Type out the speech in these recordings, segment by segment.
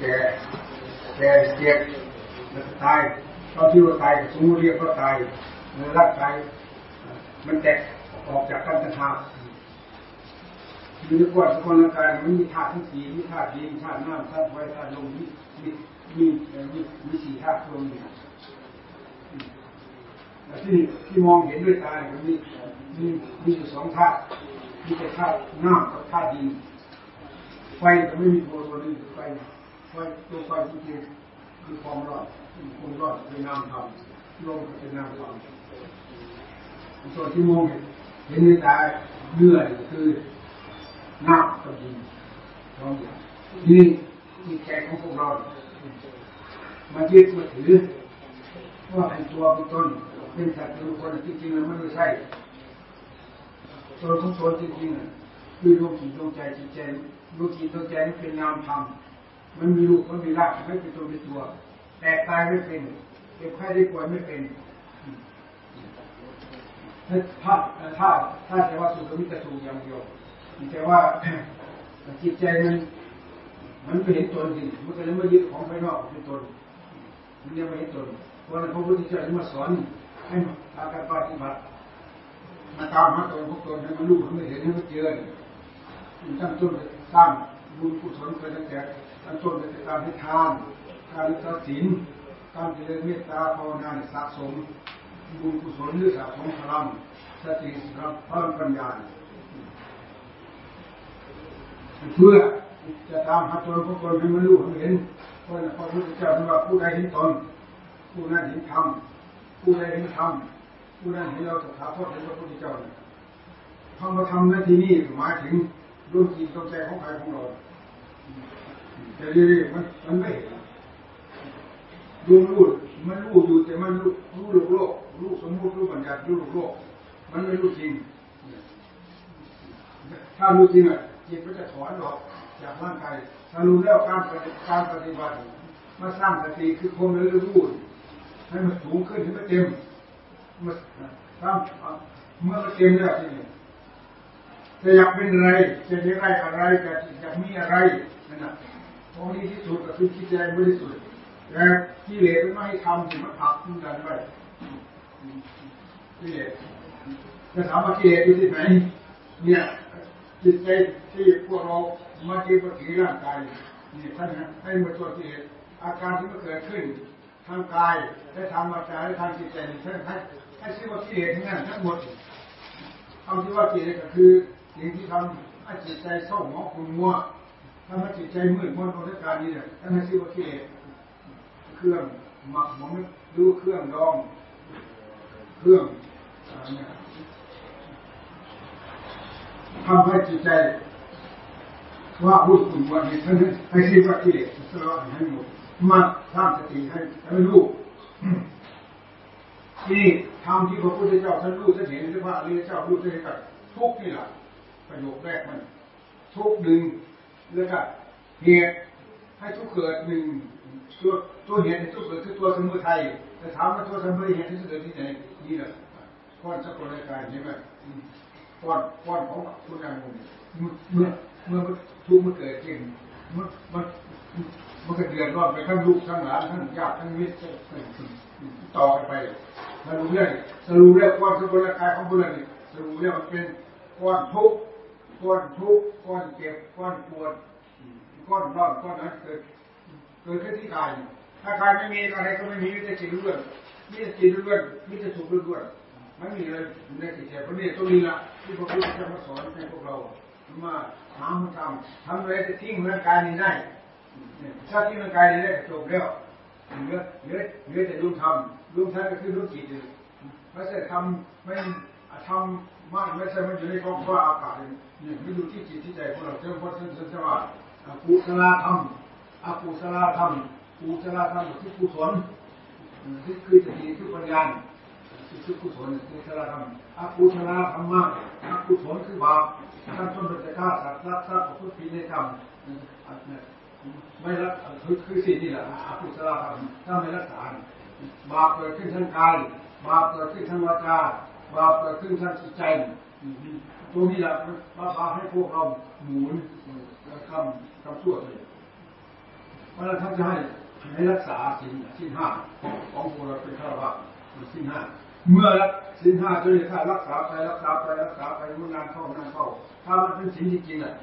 แก่แก่เจ็บแล้วตายตอนที่เราตายสมมติเรียกว่าตายร่างกายมันแตกออกจากกันต่าหากมีก่อนสกุลกายมันมีธาตุทั้งสี่มีธาตุดินธาตุน้ำธาตุไฟธาตุลมมีมีมีมีสี่ธาตุรวมอยู่ที่ที่มองเห็นด้วยตาเนี่ยมันมีมีมีอยู่สองธาตุมีแต่ธาตุน้ำกับธาตุดินไฟก็ไม่มีตัวตัวนี้ไฟ ไฟตัวไฟจริงๆคือความรอนความร้อนเป็นน้ำธรรมลมก็เป็นน้ำธรรมส่วนที่มองเห็นเห็นด้วยตาเนื้อคือหน้ำกับดินสองอย่างนี่มีใจของพวกเรามายึดมาถือว่าเป็นตัวเป็นตนเป็นสัตว์เป็นคนจริงๆแล้วมันไม่ใช่ตัวของตนจริงๆคือดวงจิตดวงใจจิตใจดวงจิตดวงใจนี่เป็นนามธรรม มันมีรูปมันมีร่างไม่เป็นตัวเป็นตัว แต่ตายไม่เป็นเก็บไข้ได้ป่วยไม่เป็นถ้าถ้าถ้าจะว่าสุขมิตรสุขอย่างเดียวแต่ว่าจิตใจมันมันไม่เห็นตนจริงมันก็เลยไม่ยึดของภายนอกเป็นตนมันยังไม่เห็นตนเพราะนั้นพระพุทธเจ้าจึงมาสอนให้อาการปฏิบัติมาตามหาตนพวกตนให้มันรู้ให้มันเห็นให้มันเจอตั้งต้นสร้างบุญกุศลเกิดตั้งแต่ ตั้งต้นเป็นการให้ทานการรักษาศีลการเจริญเมตตาภาวนาสะสมบุญกุศลหรือสะสมพลังสติพลังปัญญาเพื่อจะตามหาตนพวกตนให้มันรู้ให้เห็นเพราะพระพุทธเจ้าบอกว่าผู้ใดเห็นตนผู้นั้นเห็นธรรมผู้ใดเห็นธรรมผู้นั้นเห็นเราสถาคตเห็นพระพุทธเจ้าคำว่าธรรมในที่นี้หมายถึงดวงจิตดวงใจของใครของเรา แต่เรื่อยๆมันมันไม่ดวงรู้มันรู้อยู่แต่มันรู้รู้โลกโลกรู้สมมติรู้บัญญัติรู้โลกโลก มันไม่รู้จริง ถ้ารู้จริงอะจิตก็จะถอนออกจากร่างกายถ้ารู้แล้วการการปฏิบัติมาสร้างสติคือคมแล้รู้ให้มันสูงขึ้นให้มันเต็มมาสร้างเมื่อมันเต็มแล้วที่นี่จะอยากเป็นอะไรจะได้อะไรจะอยากมีอะไรนั่นนะ ตรงนี้ที่สุดก็คือคิดใจบริสุทธิ์แต่กิเลสไม่ให้ทำถึงมันผักขึ้นกันไปกิเลสจะถามว่ากิเลสอยู่ที่ไหน เนี่ยจิตใจที่พวกเรามาที่ปฏิร่างกายนี่ท่านให้มาตัวกิเลสอาการที่มันเกิดขึ้นทางกายและทางวาจาและทางจิตใจนี่ท่านให้ให้ชื่อว่ากิเลสทั้งนั้นทั้งหมดคำที่ว่ากิเลสก็คือสิ่งที่ทำให้จิตใจเศร้าหมองขุ่นมัว ทำให้จิตใจมืดมนบนทการนี้เนี่ยท่านให้ชื่อว่ากิเลสเครื่องหมักหมองดูเครื่องดอง เครื่องทำให้จิตใจว่าพูดคุ่วันนี้ท่านให้ชื่อว่ากิเลสสละให้หมดมาสร้างสติให้ให้รู้นี่ทำที่พระพุทธเจ้าท่านรู้ท่านเห็นหรือว่าอริยเจ้ารู้ท่านเห็นกับทุกนี่แหละประโยคแรกมัน ทุกดึง แล้วก็เหตุให้ทุกเกิดหนึ่งตัวตัวเหตุให้ทุกเกิดคือตัวสมุทัยแต่ถามว่าตัวสมุทัยเหตุที่เกิดที่ไหนนี่แหละก้อนสักคนในกายใช่ไหมก้อนก้อนของคุณนางมุเมื่อเมื่อทุกมันเกิดจริงมันมันมันก็เดือดร้อนไปทั้งลูกทั้งหลานทั้งญาติทั้งมิตรต่อกันไปถ้ารู้เรื่องสรุปเรื่องก้อนสมุทัยกายของบุรุษสรุปเรื่องมันเป็นก้อนทุกข์ ก้อนทุกข์ก้อนเจ็บก้อนปวดก้อนร้อนก้อนนั้นเกิดเกิดขึ้นที่กายถ้ากายไม่มีอะไรก็ไม่มีมิแต่จิตล้วนมิแต่จิตล้วนมิแต่สุขล้วนไม่มีอะไรในจิตใจเพราะนี่ตรงนี้ละที่พระพุทธเจ้ามาสอนให้พวกเรามาถามาทำทำอะไรจะทิ้งร่างกายนี้ได้ถ้าทิ้งร่างกายนี้ได้จบแล้วเหลือเหลือเหลือแต่ดวงธรรมดวงธรรมก็คือดวงจิตไม่ใช่ทำไม่ทำ มากไม่ใช่มันอยู่ในท้องฟ้าอากาศเนี่ยไม่ดูที่จิตที่ใจของเราเจ้าพ่อท่านสันว่ากุศลธรรมอกุศลธรรมกุศลธรรมคือกุศลที่คือสติคือปัญญาคือกุศลกุศลธรรมอกุศลธรรมะอกุศลคือบาปท่านต้นเป็นจะฆ่าสัตว์รักทรัพย์พูดผีในธรรมไม่รักคือคือสิ่งนี้แหละอกุศลธรรมถ้าไม่รักษาบาปเกิดขึ้นทั้งกายบาปเกิดขึ้นทั้งวาจา บาปเกิดขึ้นทั้งจิตใจตัวนี้แหละมาพาให้พวกเราหมุนคำคำชั่วเลยราะนั้นท่านจะให้ให้รักษาสินสินห้าของพวกเราเป็นฆราวาสสินห้าเมื่อสินห้าจะได้ถ้ารักษาไปรักษาไปรักษาไปมุนนานเข้านานเข้าถ้ามันเป็นสินจริงๆอะ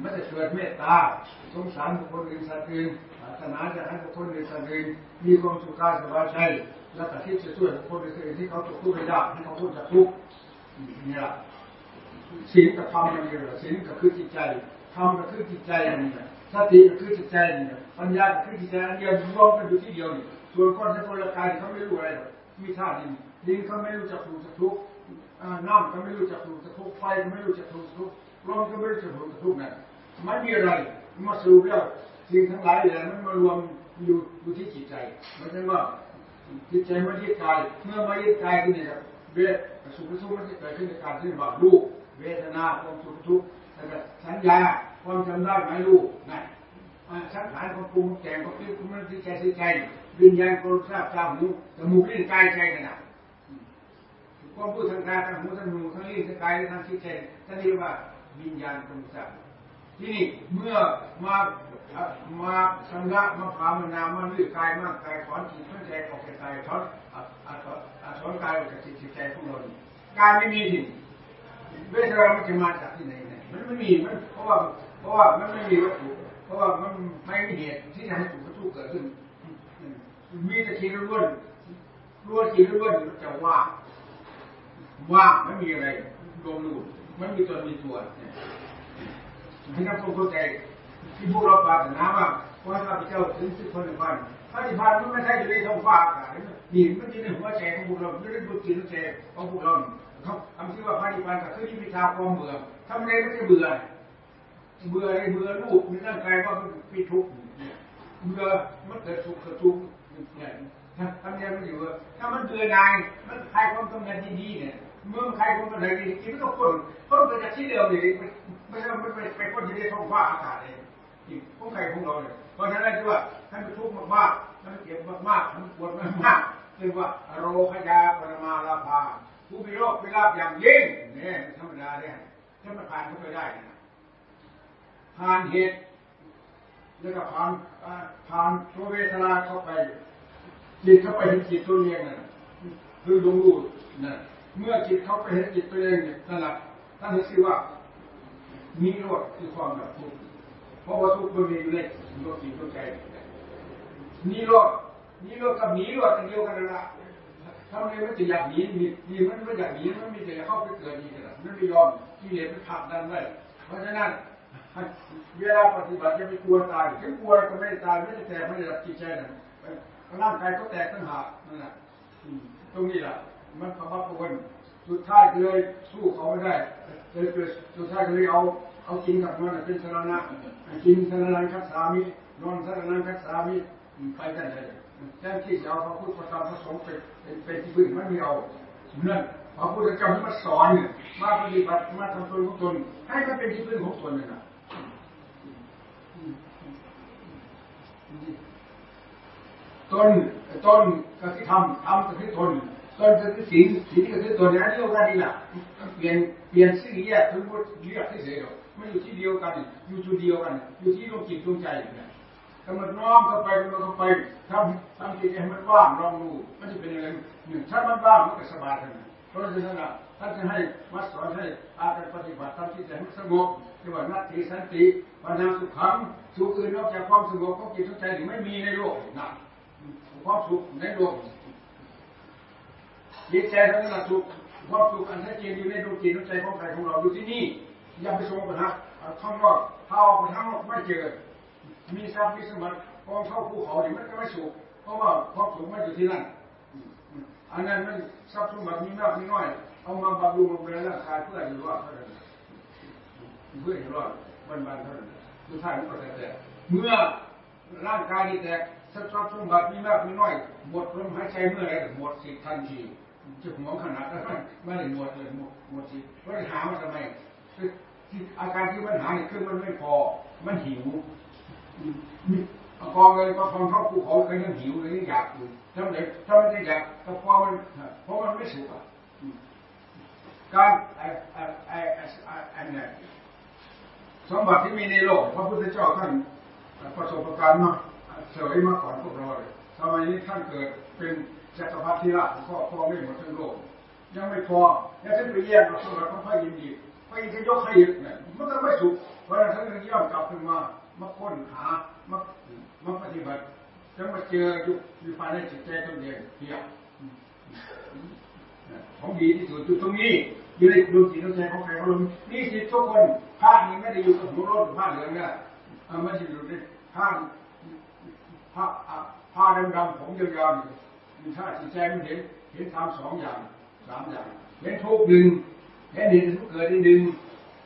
ไม่ได้เกิดเมตตาสงสารบุคคลอื่นสัตว์อื่นปรารถนาจะให้บุคคลอื่นสัตว์อื่นมีความสุขกายสบายใจและแต่ที่จะช่วยบุคคลอื่นที่เขาตกทุกข์ไม่ได้ให้เขาพ้นจากทุกข์นี่แหละศีลกับธรรมมันอยู่ศีลก็คือจิตใจธรรมก็คือจิตใจนี่แหละสติก็คือจิตใจนี่ปัญญาก็คือจิตใจอันเดียวรวมกันอยู่ที่เดียวนี่ส่วนคนที่คนละกายเขาไม่รู้อะไรมีธาตุดินดินเขาไม่รู้จักถูกจักทุกน้ำเขาไม่รู้จักถูกจักทุกไฟเขาไม่รู้จักถูกจักทุกลมเขาไม่รู้จักถูกจักทุกนั่นไม่มีอะไรมาสูบแล้วสิ่งทั้งหลายเหล่านั้นมารวมอยู่อยู่ที่จิตใจไม่ใช่ว่าจิตใจไม่ยึดกายเมื่อไม่ยึดกายที่นี่ครับเวทสุขทุกข์มันจะเกิดขึ้นในการที่บาปรูปเวทนาความสุขทุกข์สัญญาความจำได้ไหมลูกนั่นสังขารของปรุงแต่งของคิดของมันที่ใจที่ใจวิญญาณคนทราบตามหูจมูกลิ้นกายใจนั่นแหละความพูดทางตาทางหูทางหูทางลิ้นทางกายทางจิตใจท่านเรียกว่า วิญญาณคนทราบที่นี่เมื่อมามาชำระมาพามันามันลื้อกายมากกายถอนจิตถอนใจออกจากกายถอนถอนกายออกจากจิตใจของเรากายไม่มีที่เวทนามันจะมาจากที่ไหนมันไม่มีมันเพราะว่าเพราะว่ามันไม่มีวัตถุเพราะว่ามันไม่มีเหตุที่จะให้ถูกวัตถุเกิดขึ้น มีแต่คิดล้วนล้วนคิดล้วนจะว่างว่างไม่มีอะไรรวมรู มันมีตัวมีตัวให้นักพงเข้าใจที่พวกเราปรารถนาว่าว่าข้าพเจ้าถึงสิบคนหนึ่งพันพระนิพพานมันไม่ใช่อยู่ในท้องฟ้าอากาศนี่มันอยู่ในหัวใจของพวกเราไม่ได้ดูจิตใจของพวกเราเขาคำที่ว่าพระนิพพานก็คือนิพพาความเบื่อทำไมไม่ใช่เบื่อ เบื่อในเบื่อรูปในร่างกายว่ามันมีทุกข์เบื่อมันเกิดสุขเกิดทุกข์เนี่ยทำยังมันอยู่ถ้ามันเบื่อนายมันคลายความกำหนัดดีๆเนี่ย เมื่อมันคลายความกำหนัดดีๆมันก็พ้นพ้นไปจากที่เดิมเลยไม่ใช่ไม่ไปไปพ้นที่ได้ท้องฟ้าอากาศเลยที่พวกใครพวกเราเนี่ยเพราะฉะนั้นที่ว่าท่านเป็นทุกข์มากๆท่านเจ็บมากๆท่านปวดมากๆเรียกว่าโรคยาปรมาลาภาผู้มีโรคมีลาบอย่างยิ่งเนี่ยธรรมดาเนี่ยถ้ามันผ่านเข้าไปได้นะผ่านเหตุแล้วก็ผ่านผ่านตัวเวทนาเข้าไปจิตเข้าไปเห็นจิตตัวเองน่ะคือดวงรู้นะ เมื่อจิตเขาไปเห็นจิตตัวเองเนี่ยนั่นแหละท่านเห็นสิว่ามีโรคคือความแบบทุกข์เพราะว่าทุกข์มันมีอยู่ในตัวจิตตัวใจมีโรคมีโรคกับหนีโรคกันเดียวกันละทำไมมันจะอยากหนีมีมีมันไม่อยากหนีมันมีแต่เข้าไปเกิดดีกันมันไม่ยอมที่เหลือมันขับดันไว้เพราะฉะนั้นเวลาปฏิบัติจะไม่กลัวตายถึงกลัวก็ไม่ตายไม่ได้แต่ไม่ได้รับจิตใจนะร่างกายก็แตกตั้งหากนั่นแหละตรงนี้แหละ มันประมาทวนสุดท้ายเลยสู้เขาไม่ได้เลยสุดท้ายเลยเอาเอาจริงกับมันเป็นสารณะจริงสารนังคัสสามินอนสารนังคัสสามิไปกันเลยแทนที่จะเอาพระพุทธพระธรรมพระสงฆ์เป็นเป็นที่พึ่งไม่มีเอานั่นพระพุทธเจ้าที่มาสอนเนี่ยมาปฏิบัติมาทำตนของตนให้มันเป็นที่พึ่งของตนเลยนะตนตนก็คือทำทำก็คือตน ก็คือศีลศีลก็คือตัวนี้เรียกว่าดีละเปลี่ยนเปลี่ยนชื่อแยกทั้งหมดเรียกที่เสียไม่อยู่ที่เดียวกันอยู่จุดเดียวกัน อยู่ที่ดวงจิตดวงใจนี่ถ้ามันน้อมเข้าไปมันเข้าไปทำทำจิตให้มันว่างลองดูมันจะเป็นอะไรหนึ่งถ้ามันว่างมันก็สบายทันเพราะฉะนั้นท่านจะให้มาสอนให้อาการปฏิบัติทำจิตให้มันสงบที่ว่านัตติสันติปัญญาสุขังสุขอื่นนอกจากความสงบของจิตของใจที่ไม่มีในโลกนะความสุขในโลก จิตใจทั้งนั้นสุขความสุขอันแท้จริงอยู่ในดวงจิตดวงใจของใครของเราอยู่ที่นี่อย่าไปสงบนะข้างนอกถ้าออกไปข้างนอกไม่เจอ มีทรัพย์มีสมบัติกองเข้าภูเขาเนี่ยมันก็ไม่สุขเพราะว่าความสุขไม่อยู่ที่นั่นอันนั้นมันทรัพย์สมบัติมีมากมีน้อยเอามาบำรุงบำเรร่างกายเพื่ออยู่รอดเท่านั้นเพื่ออยู่รอดวันวันเท่านั้นสุดท้ายมันก็แตกเมื่อร่างกายนี่แตกทรัพย์สมบัติมีมากมีน้อยหมดลมหายใจเมื่อไรหมดสิทธิ์ทันที จะหัวขนาดนั้นไม่ได้หมดเลยหมดหมดสิทธิ์ไม่ได้หามาทำไมอาการที่มันหาเนี่ยคือมันไม่พอ มันหิวกองเลยก็ทองเท่าภูเขาก็ยังหิวเลยอยากอยู่ถ้าไหนถ้าไม่ได้อยากก็เพราะมันเพราะมันไม่สุขอะการไอ้ไอ้ไอ้ไอ้เนี่ยสมบัติที่มีในโลกพระพุทธเจ้าท่านประสบการณ์มาเสวยมาก่อนพวกเราเลย สมัยนี้ท่านเกิดเป็นจักรพรรดิราชพ่อพ่อไม่หมดทั้งโลกยังไม่พอยังท่านไปแย่งเราพวกเราต้องพายินดีพายินดียกให้อีกเนี่ยมันก็ไม่สุขเพราะฉะนั้นท่านจึงย้อนกลับขึ้นมามาค้นหามามาปฏิบัติจะมาเจออยู่อยู่ภายในจิตใจตนเองเพียงของดีที่สุดอยู่ตรงนี้อยู่ในดวงจิตดวงใจของใครของเรานี่สิทุกคนผ้านี้ไม่ได้อยู่กับหัวรถผ้าเหลืองเนี่ยม่ใช่อยู่ในผ้าผ้า ผ้าดำๆผมยาวๆมีท่าจิตใจมันเห็นเห็นทำสองอย่างสามอย่างเห็นทุกดึงเห็นดินทุกเกิดดินดึง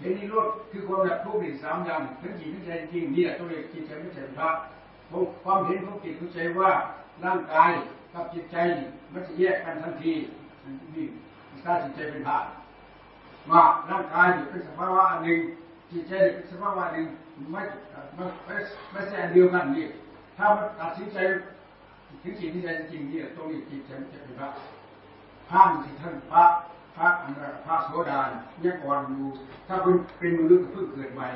เห็นนิโรธคือความแบบทุกข์ดิสามอย่างทั้งจิตทั้งใจจริงนี่แหละตัวเองจิตใจไม่ใช่พระความเห็นของจิตของใจว่าร่างกายกับจิตใจมันจะแยกกันทันทีนี่ถ้าจิตใจเป็นพระว่าร่างกายเป็นสภาวะอันหนึ่งจิตใจเป็นสภาวะหนึ่งไม่ไม่ไม่ไม่ใช่อันเดียวกันนี่ถ้ามันตัดสินใจ ถึงจิตที่ใจจริงนี่ตรงนี้จิตใจมันจะเป็นพระพระที่ท่านพระพระอันพระโสดาเนี่ยก่อนอยู่ถ้าเป็นเป็นมนุษย์ก็เพิ่งเกิดใหม่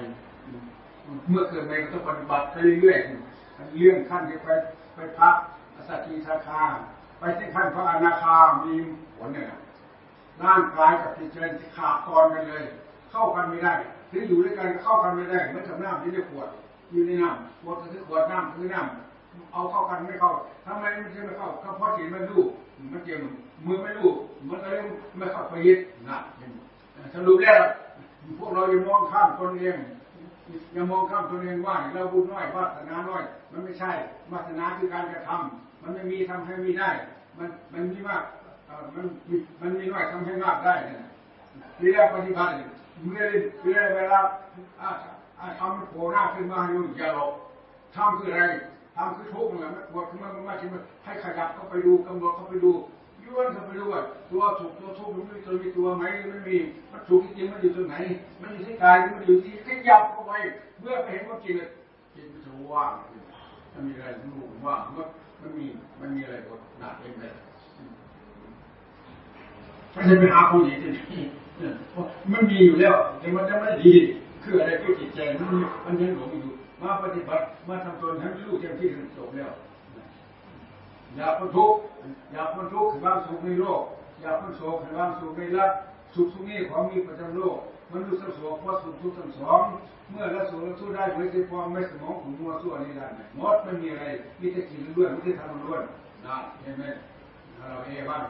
เมื่อเกิดใหม่ก็ต้องปฏิบัติไปเรื่อยๆเลื่อนขั้นไปไปพระสัจจีสาคาไปที่ขั้นพระอนาคามีผลเนี่ยร่างกายกับจิตใจขาดตอนกันเลย เข้ากันไม่ได้ถึงอยู่ด้วยกันเข้ากันไม่ได้เหมือนกับน้ำที่ได้ขวดอยู่ในน้ำขวดก็คือขวดน้ำคือน้ำ เอาเข้ากันไม่เข้าทำไมมันถึงไม่เข้าก็เพราะจิตมันรู้มันเกี่ยวมือไม่รู้มันก็เลยไม่เข้าไปยึดนะสรุปแล้วพวกเราอย่ามองข้ามตนเองอย่ามองข้ามตนเองว่าเราบุญน้อยวาสนาน้อย มันไม่ใช่วาสนาคือการกระทำมันไม่มีทำให้มีได้ มันมันมีมากมันมันมีน้อยทำให้มากได้เนี่ยเรียกปฏิบัติเมื่อเมื่อเวลาทำโผล่หน้าขึ้นมาอยู่อย่าหลบทำคืออะไร ทำคือทุกข์นั่นแหละปวดขึ้นมาไม่ใช่ให้ขยับเข้าไปดูกำหนดเข้าไปดูย้อนเข้าไปดูว่าตัวถูกตัวทุกข์มันมีตัวมีตัวไหมไม่มีมันถูกจริงมันอยู่ตรงไหน มันอยู่ที่กายมันอยู่ที่ขยับเข้าไปเมื่อไปเห็นว่าจริงจิตมันจะว่างมันมีอะไรมันรู้ว่างมันมันมีมันมีอะไรกดหนักเองเลยไม่ใช่ไปหาคนดีที่นี่มันมีอยู่แล้วแต่มันจะไม่ดีคืออะไรคือจิตใจมันมันยังหลงอยู่ มาปฏิบัติมาทำตนให้รู้เต็มที่จบแล้ว อย่าพ้นทุกข์อย่าพ้นทุกข์ให้บ้างสุขในโลก อย่าพ้นโศกให้บ้างสุขในรักสุขสุขนี้ของมีประจำโลกมันรู้สังสองเพราะสุขทุกข์ทั้งสอง เมื่อละสุขละสู้ได้ไม่ใช่ความไม่สมองของมัวสู้นี้ได้หมดไม่มีอะไรมีแต่กินล้วนไม่ได้ทำล้วนนะเห็นไหมเราเอบ้าง